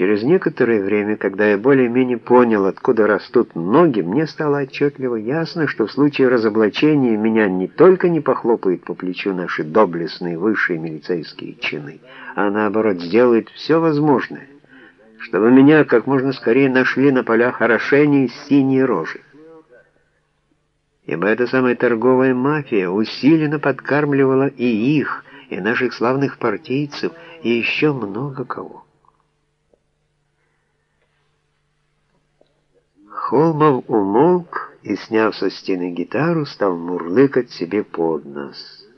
Через некоторое время, когда я более-менее понял, откуда растут ноги, мне стало отчетливо ясно, что в случае разоблачения меня не только не похлопают по плечу наши доблестные высшие милицейские чины, а наоборот сделают все возможное, чтобы меня как можно скорее нашли на полях орошения с синей рожи. Ибо эта самая торговая мафия усиленно подкармливала и их, и наших славных партийцев, и еще много кого. Холмов умолк и, сняв со стены гитару, стал мурлыкать себе под нос.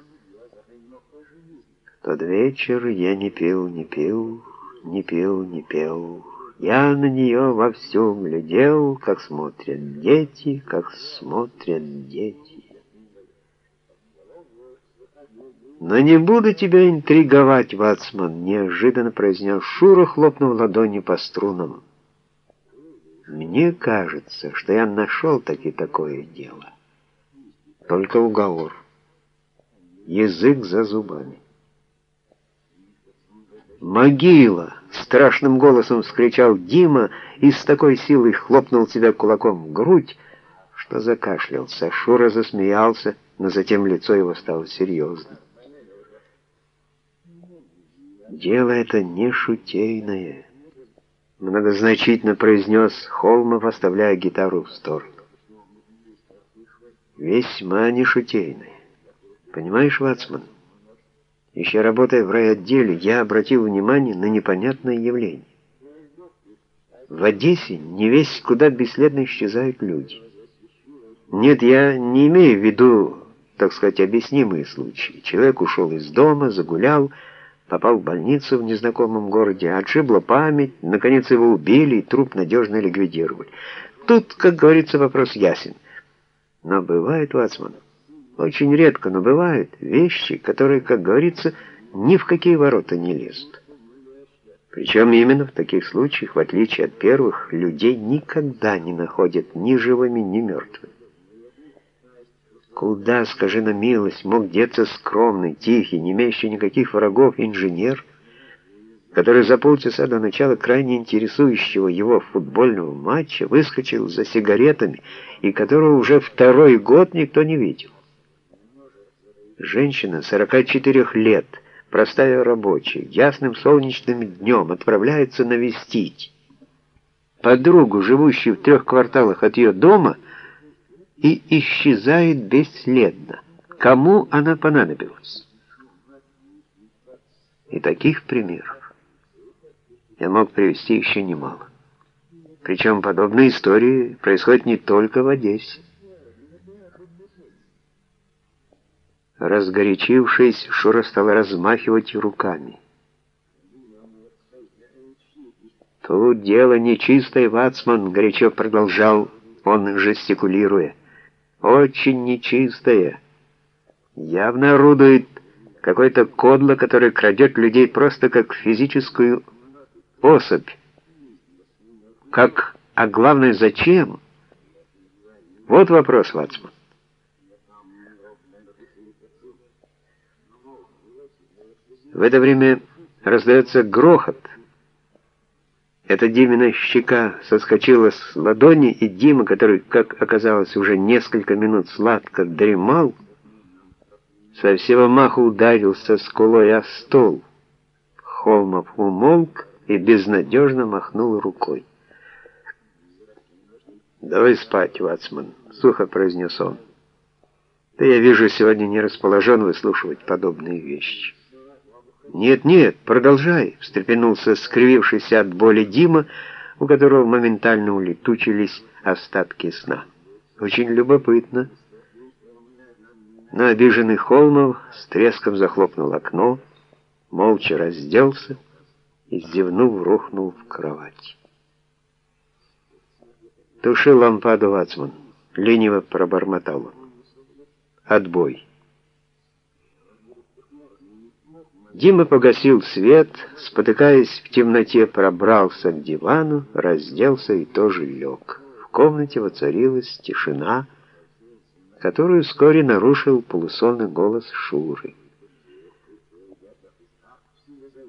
тот вечер я не пил, не пил, не пил, не пел. Я на нее во всем глядел, как смотрят дети, как смотрят дети. «Но не буду тебя интриговать, Вацман», — неожиданно произнес Шура, хлопнув ладонью по струнам. Мне кажется, что я нашел таки такое дело. Только уговор. Язык за зубами. «Могила!» — страшным голосом вскричал Дима и с такой силой хлопнул себя кулаком в грудь, что закашлялся. Шура засмеялся, но затем лицо его стало серьезным. «Дело это не шутейное» многозначительно произнес Холмов, оставляя гитару в сторону. Весьма нешутейный. Понимаешь, Вацман? Еще работая в райотделе, я обратил внимание на непонятное явление. В Одессе не весь куда бесследно исчезают люди. Нет, я не имею в виду, так сказать, объяснимые случаи. Человек ушел из дома, загулял, попал в больницу в незнакомом городе, отшибла память, наконец его убили и труп надежно ликвидировали. Тут, как говорится, вопрос ясен. Но бывает, Вацман, очень редко, но бывают вещи, которые, как говорится, ни в какие ворота не лезут. Причем именно в таких случаях, в отличие от первых, людей никогда не находят ни живыми, ни мертвыми. Куда, скажи на милость, мог деться скромный, тихий, не имеющий никаких врагов инженер, который за полчаса до начала крайне интересующего его футбольного матча выскочил за сигаретами и которого уже второй год никто не видел? Женщина 44 лет, простая рабочая, ясным солнечным днем отправляется навестить подругу, живущую в трех кварталах от ее дома, и исчезает бесследно. Кому она понадобилась? И таких примеров я мог привести еще немало. Причем подобные истории происходят не только в Одессе. Разгорячившись, Шура стал размахивать руками. «Тут дело нечистое, Вацман», — горячо продолжал он, жестикулируя очень нечистое. Явно орудует какой-то кодло, который крадет людей просто как физическую особь. Как, а главное, зачем? Вот вопрос, Вацман. В это время раздается грохот. Эта Димина щека соскочила с ладони, и Дима, который, как оказалось, уже несколько минут сладко дремал, со всего маху ударился скулой о стол. Холмов умолк и безнадежно махнул рукой. «Давай спать, Вацман», — сухо произнес он. «Ты, я вижу, сегодня не расположен выслушивать подобные вещи». «Нет, нет, продолжай», — встрепенулся скривившийся от боли Дима, у которого моментально улетучились остатки сна. «Очень любопытно». Но обиженный Холмов с треском захлопнул окно, молча разделся и, зевнув, рухнул в кровать. «Туши лампаду, Вацман», — лениво пробормотал он. «Отбой». Дима погасил свет, спотыкаясь в темноте, пробрался к дивану, разделся и тоже лег. В комнате воцарилась тишина, которую вскоре нарушил полусонный голос Шуры.